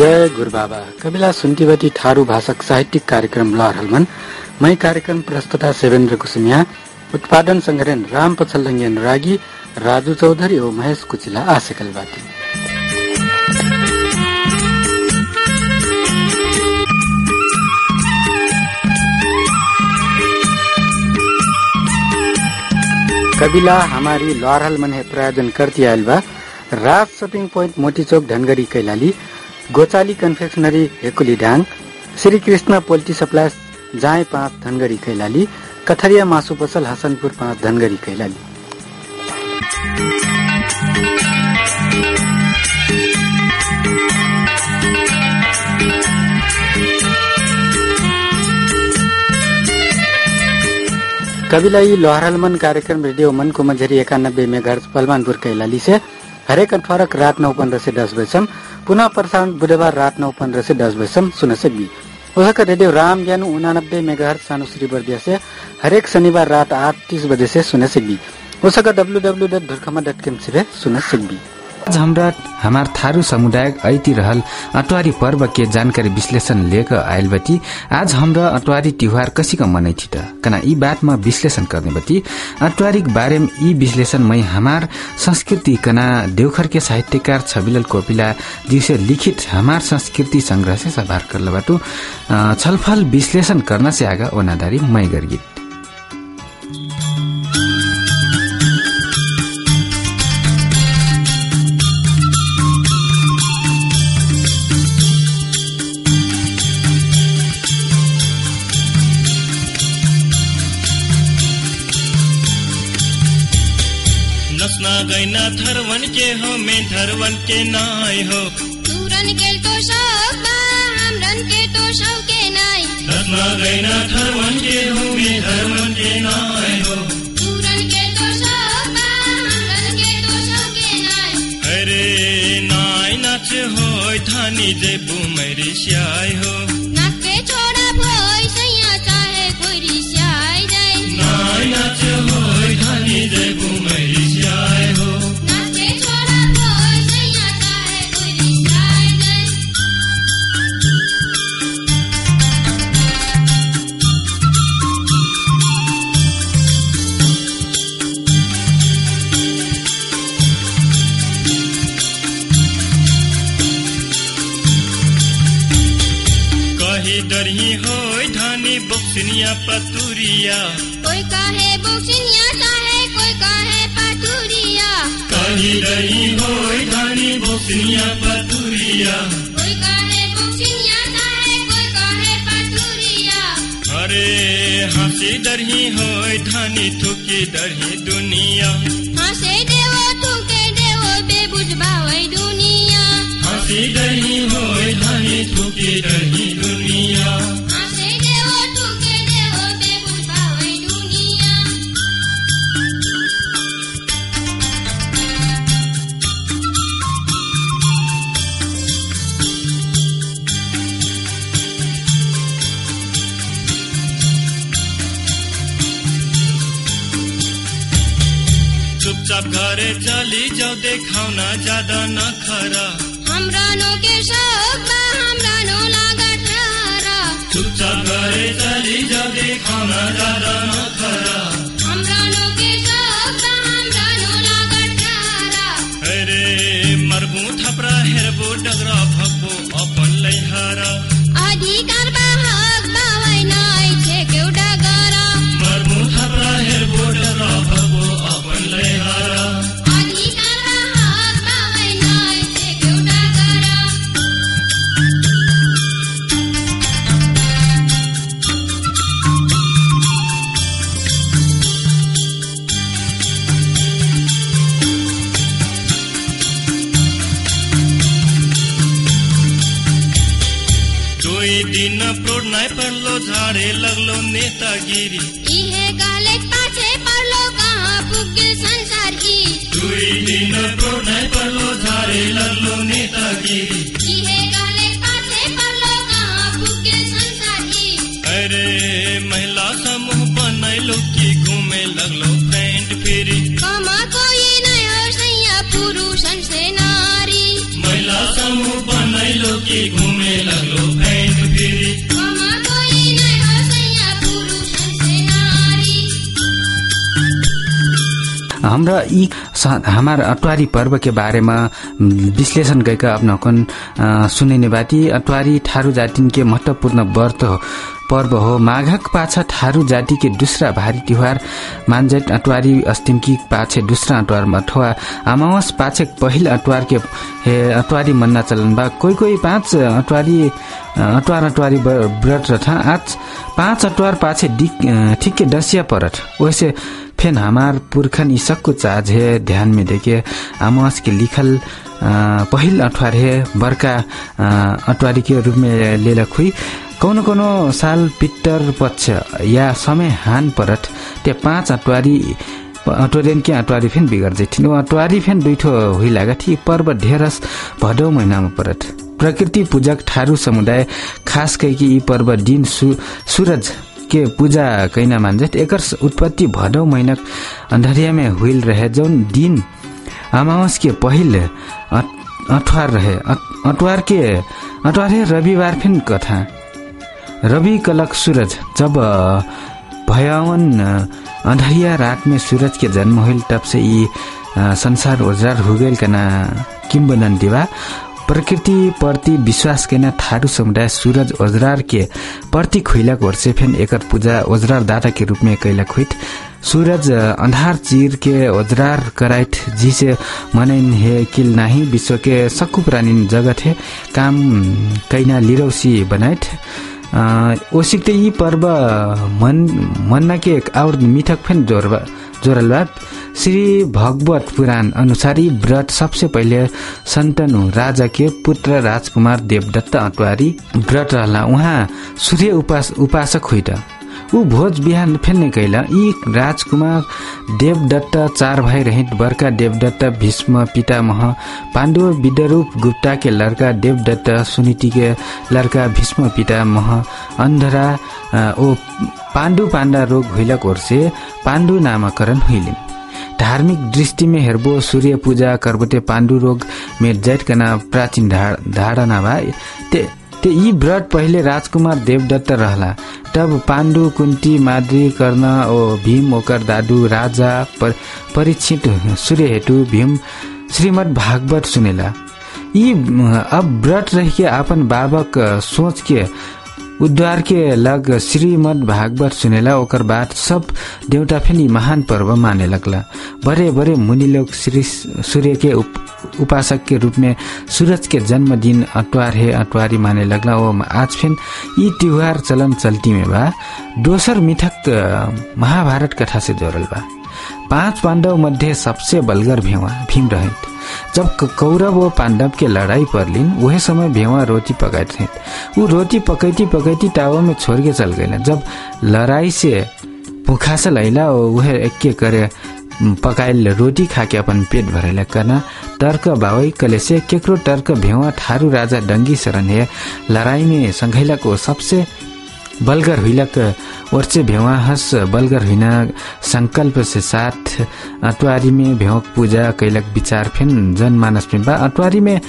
जय गुरुबाबा। कविला सुन्तीवती ठारू भाषक साहित्यिक कार्यक्रम लहर हलमन। मै कार्यक्रम प्रस्तुता सेवेन्द्र कुसुमिया। उत्पादन संगठन राम पछल्लङ्गे अनुरागी राजु चौधरी ओ महेश कुचिला आशेकलबाटी कबिला हमारी लहरहल मन है प्रायोजन करती आयल बा। Raj shopping point Moti Chowk Dhangadhi Kailali. Gochali confectionery हेकुली ढाङ श्री कृष्ण पोल्ट्री सप्लायर्स जाय पाँच धनगढ़ी कैलाली कथरिया मासु पसल हसनपुर पाँच धनगढ़ी कैलाली कविलाई लोहरल मन कार्यक्रम रेडियो मन को मंझरी इक्यानबे मेगाहर्ज पलवानपुर कैलाली से हरेक अठवारक रात नौ पंद्रह से दस बजेसम पुनः प्रसारण बुधबार रात नौ पंद्रह से दस बजेसम सुन सकबी उसका रेडियो राम ज्ञान उनानब्बे मेगाहर्ज सानो श्री बर्दिया हरेक शनिबार रात आठ तीस बजे से सुन सकबी उसका डब्लू डब्लू डट ढुर्खमा डट कम से सुन सकबी आज हमरा हमार थारू समुदाय ऐति रहल अटवारी पर्व के जानकारी विश्लेषण लेकर आयल बती आज हमरा अटवारी त्योहार कसी का मनै थी त कना ई बात में विश्लेषण करने बती अटवारी के बारे में ई विश्लेषण में हमार संस्कृति कना देवखर के साहित्यकार छबिलल कोपिला जी से लिखित हमार संस्कृति संग्रह से सभार बाटू। छलफल विश्लेषण करना से आगा ओनादारी मै गर्गित गैना थरवन के हो में धरवन के नाय हो। तुरन के तो शौक बा हमरन के तो शौक के नाय। नस्ना गैना थरवन के हो में धरवन के नाय हो। तुरन के तो शौक बा हमरन के तो शौक के नाय। अरे नाय नाच हो थानी जे बुमरी श्याय हो। पतुरिया। कोई कहे बुक्सिनिया चाहे कोई कहे पतुरिया। कहीं रही हो धानी बक्सनिया पतुरिया। कोई कहे बुक्सिनिया चाहे कोई कहे पतुरिया। अरे हँसी डरही हो धनी थुकी डरही चली जाओ देखाओ ना ज्यादा न खरा। हमरा नो के शौक बा हमरा नो लागा ठारा चुपचाप घरे चली जाओ देखाओ ना ज्यादा baby. हमरा यी हमार अटवारी पर्व के बारे में विश्लेषण करके अपना कन अ, सुनने बाटी अटवारी ठारू जातिन के महत्वपूर्ण व्रत पर्व हो। माघक पाछा ठारू जाति के दूसरा भारी तिहार। मानजेट अटवारी अस्तिमकी पाछे दूसरा अटवार अथवा अमावस पाछे पहिल अटवार के अटवारी मन्ना चलन बा। कोही कोही पाँच अटवारी अटवार अटवारी व्रत रथा। आज पाँच अटवार पाछे ठिक्के डसिया परत। वैसे फेन हमार पुरखन ई सबको चाज है ध्यान में देखे अमावस के लिखल पहिल अठवार है बर्का अ, अटवारी के रूप में लेला खुई। कौनो कौनो साल पित्तर पक्ष या समय हान परत ते पाँच अटवारी अटोरियन के अटवारी फेन बिगड़ वो अटवारी फेन दुइठो हुई लागा थी पर्व ढेरस भदौ महिनामा परत प्रकृति पूजक ठारू समुदाय खास करके यी पर्व दिन सु, सूरज के पूजा कैना मान्जत? एकर उत्पत्ति भदौ महिना अंधरिया में हुइल रहे जौन दिन अमावस के पहिल अठवार रहे। अट- अटवार के अटवार है रविवार फिन कथा। रवि कलक सूरज जब भयावन अ, अंधरिया रात में सूरज के जन्म होइल तब से यी संसार उजरार हो गइल कना किम्बदन्ती बा। प्रकृति प्रति विश्वास केना थारू समुदाय सूरज ओजरार के प्रतीक हुइलक वर्षे फेन एकर पूजा ओजरार दाता के रूप में कैलक हुइत। सूरज अंधार चीर के ओजरार कराइट जिसे मनैन हे किल नाही विश्व के सक्कु प्राणी जगत हे काम कैना लिरौसी बनाइट अ, ओसिक्ते यी पर्व मन मन्ना के और मिठक फेन जोरबा जोरलबा श्री भगवत पुराण अनुसार व्रत सबसे पहिले सन्तनु के पुत्र राजकुमार देवदत्त अटवारी व्रत रहला। उहाँ सूर्य उपास उपासक हुइट। ऊ भोज बिहान फेन्ने कैला यी राजकुमार देवदत्त चार भाई रहित बर्का देवदत्त भीष्म पितामह पाण्डु विद्यरूप गुप्ता के लड़का देवदत्त सुनीति के लड़का भीष्म पितामह अन्धरा ओ पाण्डु पाण्डा रोग हुइलक ओर्से पाण्डु नामकरण हुइलिन् धार्मिक दृष्टिमा हेर्बो सूर्य पूजा करबोटे पाण्डु रोग मेट प्राचीन धारणा बा ते यी व्रत पहिले राजकुमार देवदत्त रहला। तब पाण्डु कुन्ती माद्री कर्ण ओ भीम ओकर दादू राजा पर, परीक्षित सूर्य हेतु भीम श्रीमद भागवत सुनेला। यी अब व्रत रह के अपन बाबक सोच के उद्धार के लग श्रीमद भागवत सुनेला ओकर बाद सब देवता फेनी महान पर्व माने लगला। बड़े बड़े मुनि लोग श्री सूर्य के उप, उपासक के रूप में सूरज के जन्मदिन अटवार है अटवारी माने लगला। ओ आज फेन यी त्योहार चलन चल्ती में बा। दोसर मिथक महाभारत कथा से जोड़ल बा। पांच पांडव मध्ये सबसे बलगर भीम रहित। जब कौरव और पांडव के लड़ाई परलिन वही समय भेवा रोटी पकाइत थे। ऊ रोटी पकैती पकैती टावा में छोड़ के चल गए। जब लड़ाई से भूखा से लैला वह एक करे पकाइल रोटी खाके अपन पेट भरेला। करना तर्क भावै कलेसे केकरो तर्क भेवा थारू राजा डंगी शरण है। लड़ाई में संघैला को सबसे बलगर हुइलक वर्षे भेवा हस बलगर हुइन संकल्प से साथ। अटवारी में भेवक पूजा कैलक विचार फेन जनमानस में बा। अटवारी में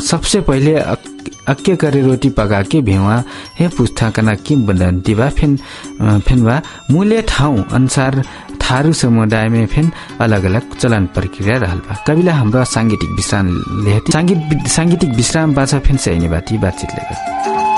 सबसे पहिले अक- अक्के करे रोटी पका के भेवा हे पुस्था कना किम बदन्ती बा फेन फेन बा। मूल्य ठाउँ अनुसार थारू समुदाय में फेन अलग अलग चलन प्रक्रिया रहल बा। कविला हाम्रो साङ्गीतिक विश्राम लेहती। साङ्गीत साङ्गीतिक विश्राम पाछा फेन सैने बाटी बातचित लेगा।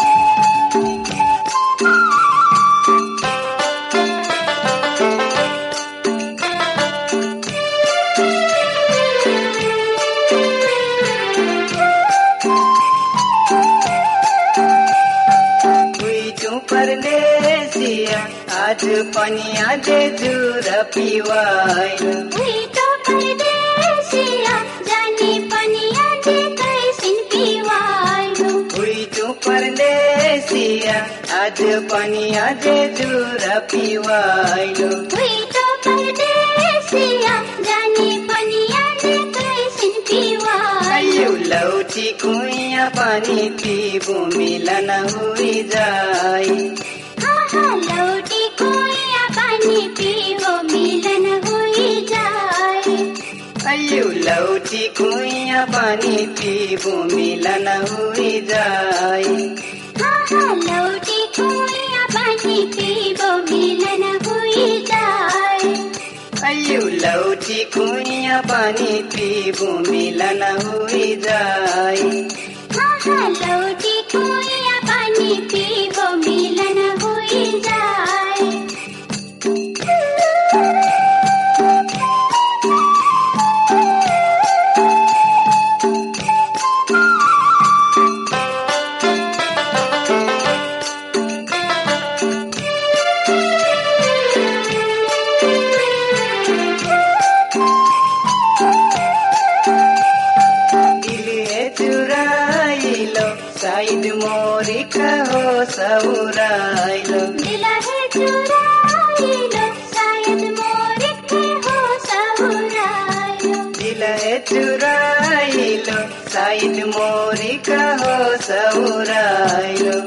पनिया दे जुर पिवाई उइटो परदेसिया आज पनिया दे जुर पिवाई उइटो परदेसिया जानी पनिया दे कैसिन पिवाइलो आयु लौटी कुइया पानी मिलन हुई जाई आयु लौटी कुइया पानी पीबो मिलन हुई आहा लौटी कुइया पानी पियो मिलन हुई जाए आयु लौटी कुइया पानी पिबु मिलन हुई आहा लौटी कुइया पानी पिबो सौराइलो दिल है चुराइलो शायद मोर के हो सहुराइलो। दिले चुराइलो साइड मोरी हो सौराइलो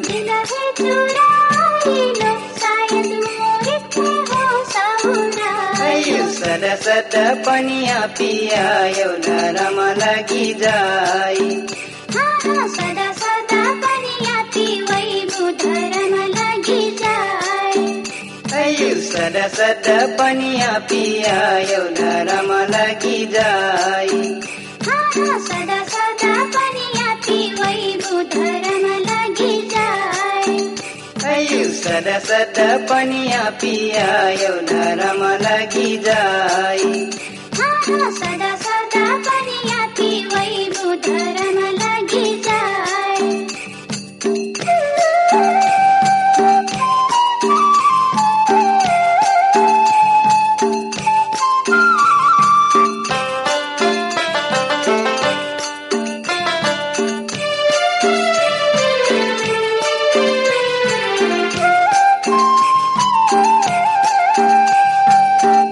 सदा पनिया पियायो नरम लगी जाई। सदा पनिया पियायो नरम लगी जाई। हाँ सदा सदा पनिया पिवै बुधरम लगी जाए अयु सदा सदा पनिया पियायो नरम लगी जाई। सदा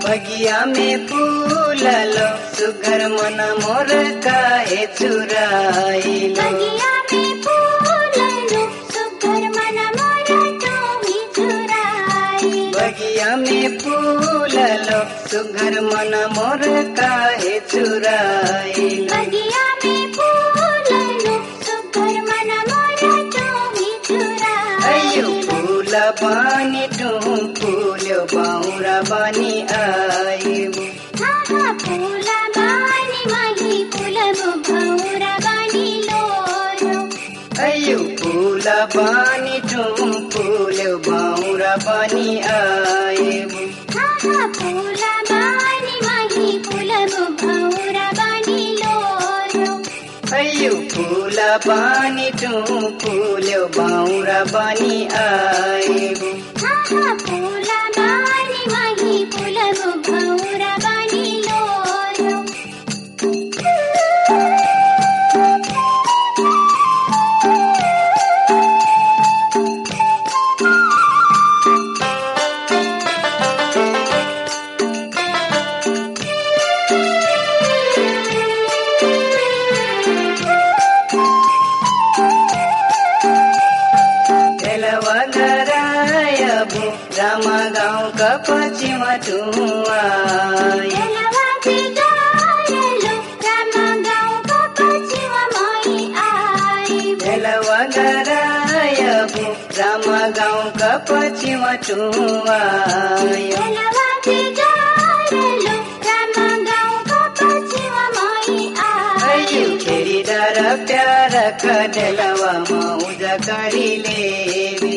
बगिया में फूललो सुगर मन मोर काहे चुराइलो बगिया में फूलनु सुगर मन मोर टोमी चुराई बगिया में फूललो सुगर मन मोर काहे चुराइलो बगिया में फूलनु सुगर मन मोर अयु चुराई फूल बानी टू बाउरा बानी फूल फूल लोरो अयु फूल बाउरा आइबु। हाँ फूल फूल भौरा बानी लोरो अयु फूल बानी टू फूल्यो बाउरा हाँ फूल गायलो राम गाउँको पछिमा मै आई अयु खेरी डर प्यार कडेलवा मौज करिलेबी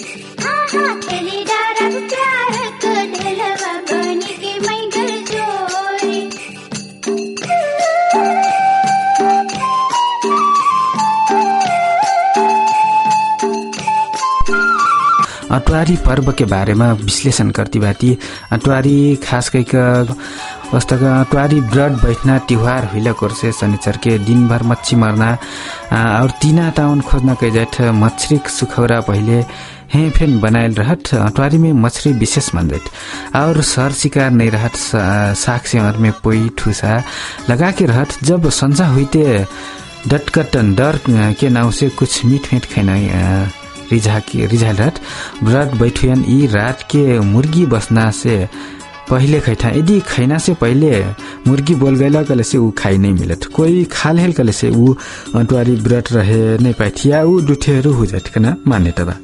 अटवारी पर्व के बारेमा विश्लेषण करती बाटी अटवारी खास करके वस्तक अटवारी ब्रड बैठना त्योहार हुइला कोर्से शनिचर के दिन भर मच्छी मरना और तीना ताउन खोजना के जेठ मछरी सुखौरा पहिले हे फेन बनायल रहत। अटवारी में मछली विशेष मंदिर और सर शिकार नहीं रहत साग सेवर में पोई ठूसा लगा के जब संजा हुईते डटकटन डर के नाव से कुछ मीठ मीठ खाना रिझा के रिझाल रात व्रत बैठुयन ई रात के मुर्गी बसना से पहले खैठा यदि खैना से पहले मुर्गी बोल गैला कले से ऊ खाई नहीं मिलत। कोई खाल हेल कले से ऊ अंटुआरी व्रत रहे नहीं पाइथिया ऊ दुठेहरू हो जात कना मान्यता बा।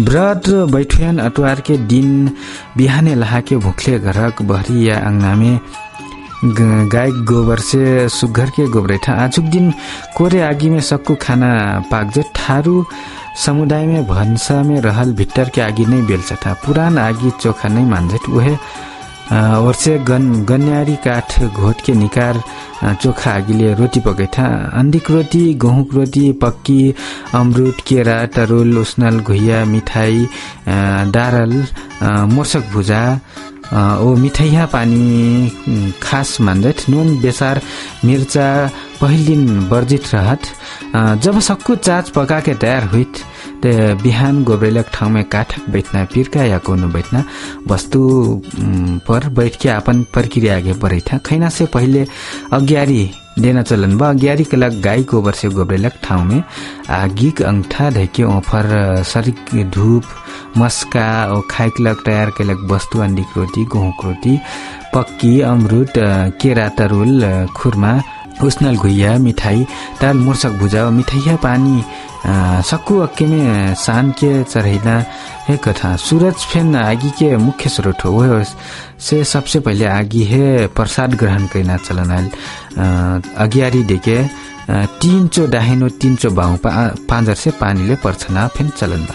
व्रत बैठुयन अटुआर के दिन बिहाने लहा के भुखले घरक बहरी या अंगना में ग- गाय गोबर से सुग्घर के गोबरेठा आजुक दिन कोरे आगी में सक्कु खाना पाक्जे ठारू समुदाय में भन्सा में रहल भिट्टर के आगी नहीं बेलचठा पुरान आगी चोखा नहीं मान्जेट उहे वर्षे गन गन्यारी काठ घोट के निकार चोखा आगीले रोटी पकैठा अन्दिक रोटी गहुँक रोटी पक्की अमरुद केरा तरुल उस्नल घुइया मिठाई अ, मोर्सक भुजा ओ मिठैया पानी खास मान्दैठ नुन बेसार मिर्चा पहिल दिन वर्जित रहत। जब सक्कु चाच पकाके तयार हुइत ते बिहान गोब्रेलक ठाउँमा काठक बैठना पिर्का या कोनो बैठना वस्तु पर बैठ के अपन प्रक्रिया आगे खैना से पहिले अग्यारी देना चलन बा। अग्यारी के लग गाई गोबर से गोब्रेलक ठाउँ में आगिक अंगठा धैके ओफर सरिक धूप मस्का ओ खाइक लग तयार केलक वस्तु अंडिक रोटी गहुँक रोटी पक्की अमरुद अ, केरा तरुल खुर्मा उस्नल घुइया मिठाई ताल मुर्सक भुजा मिठैया पानी सक्कु अक्के में सान के चढ़ैला है कथा। सूरज फेन आगी के मुख्य स्रोत हो से सबसे पहले आगी है प्रसाद ग्रहण करना चलन अगियारी अ, तीन चो डाहिनो तीन चो बाउ पा- पाँजर पानीले पर्छना फेन चलन बा।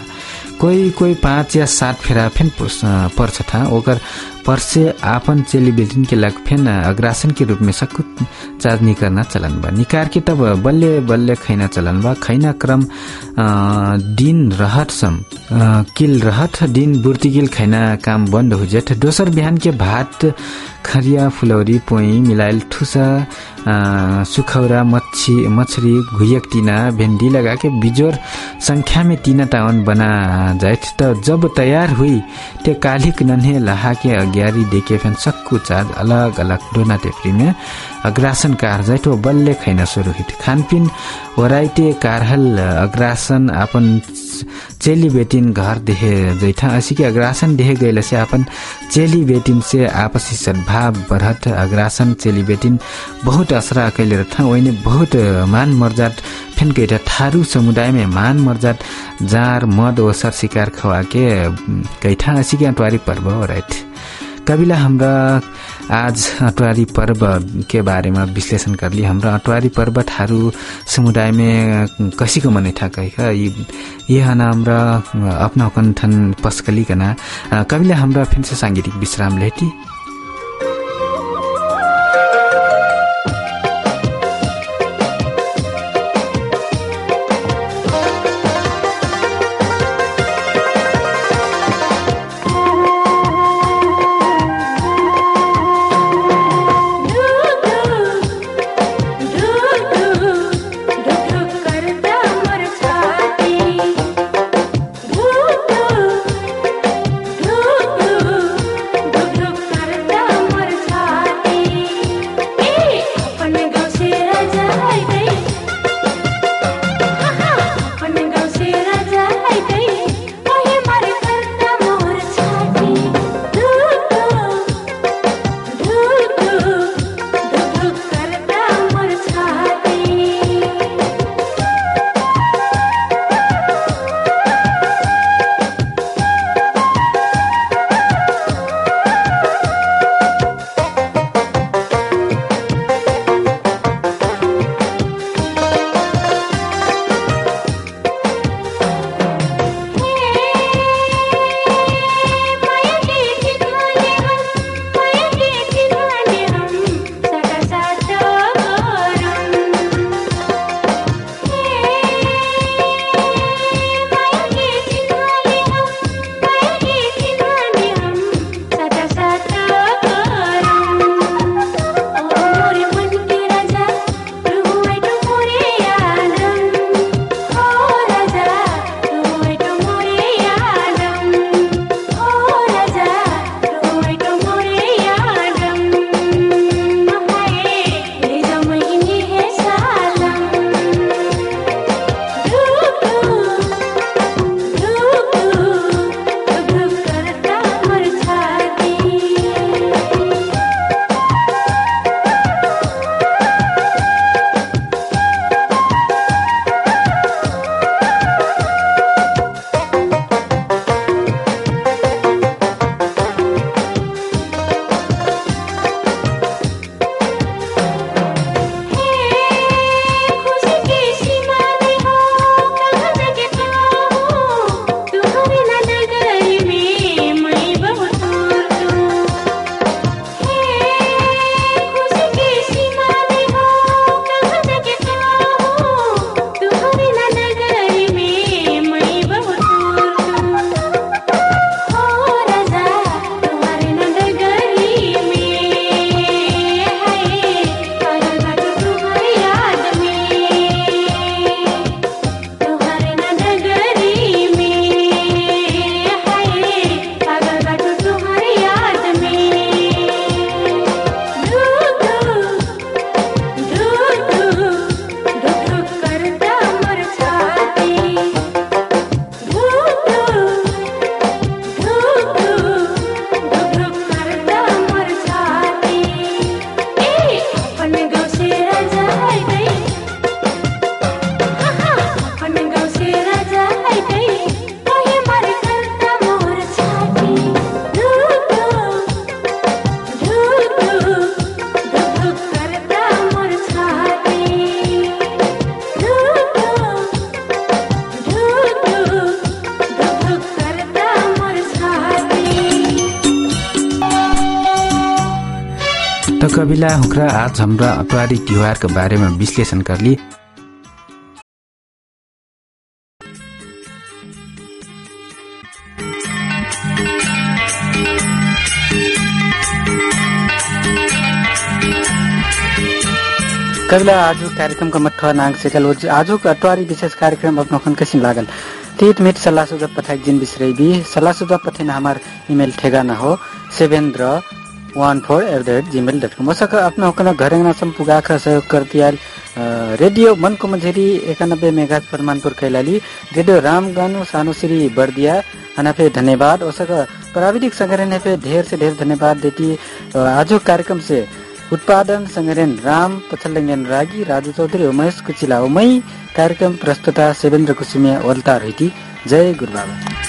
कोही कोही पाँच या सात फेरा फेन पर्छ था। ओकर पर्से आपन चेलीबेटिन के लग फेन अग्रासन के रूप में सक्कु चाँदनी करना चलन बा निकार के तब बल्ले बल्ले खैना चलन बा खैना क्रम दिन रहत सम किल रहत दिन बुर्ती किल खैना काम बन्द हो जात दोसर बिहान के भात खरिया फुलौरी पोई मिलाइल ठुसा सुखौरा मच्छी मछरी घुयक टीना भेंडी लगा के बिजोर संख्या में तीना तावन बना जाइत। त जब तैयार हुई ते कालिक नन्हे लहा के अग्यारी देके फेन सक्कु चाज अलग अलग डोना टेपरी में अग्रासन कार वो बल्ले खैना शुरू हिट खानपिन वराइटे कारहल अग्रासन आपन चेली बेटिन घर देहे जैठा असी के अग्रासन देहे गैल से आपन चेली बेटिन से आपसी सद्भाव बढ़त अग्रासन चेली बेटिन बहुत असरा कैले रथा वैने बहुत मान मर्जाद फेन गैठा थारू समुदाय में मान मर्जाद जार मद ओसर शिकार खवा के गैठा असी के अटवारी पर्व राइट कविला हाम्रा आज अटवारी पर्व के बारेमा विश्लेषण करली हाम्रा अटवारी पर्व थारू समुदाय में कसी को मनै था हना हाम्रा अपना कन्ठन पस्कलिकना कविला हाम्रा फिर से विश्राम लेटी। कविला हुक्रा आज हाम्रा अटवारी तिहारको बारेमा विश्लेषण करली कविला आज कार्यक्रमको मठुवा नाङ सेकल आजको अटवारी विशेष कार्यक्रम अपनोखन कैसिन लागल। तीत मिट सल्लाह सुझाव पठाई जिन बिसरे भी सल्लाह सुझाव पठाइन हमार ईमेल ठेगाना हो। Sevendra one four eight the rate gmail dot com उसका अपना होकना घरेंगना सम पुगाख सहयोग करतियाल रेडियो मनको मझेरी एकानब्बे मेगा फरमानपुर कैलाली रेडियो रामगानु सानुश्री बर्दिया हनाफे धन्यवाद उसका प्राविधिक संग्रहण पे ढेर से ढेर धन्यवाद देती आजो कार्यक्रम से उत्पादन संग्रहण राम पछलङ्गेन रागी राजु चौधरी उमेश कुचिला उमै कार्यक्रम प्रस्तुता सेवेन्द्र कुसुमिया वल्ता रहिती जय गुरुबाबा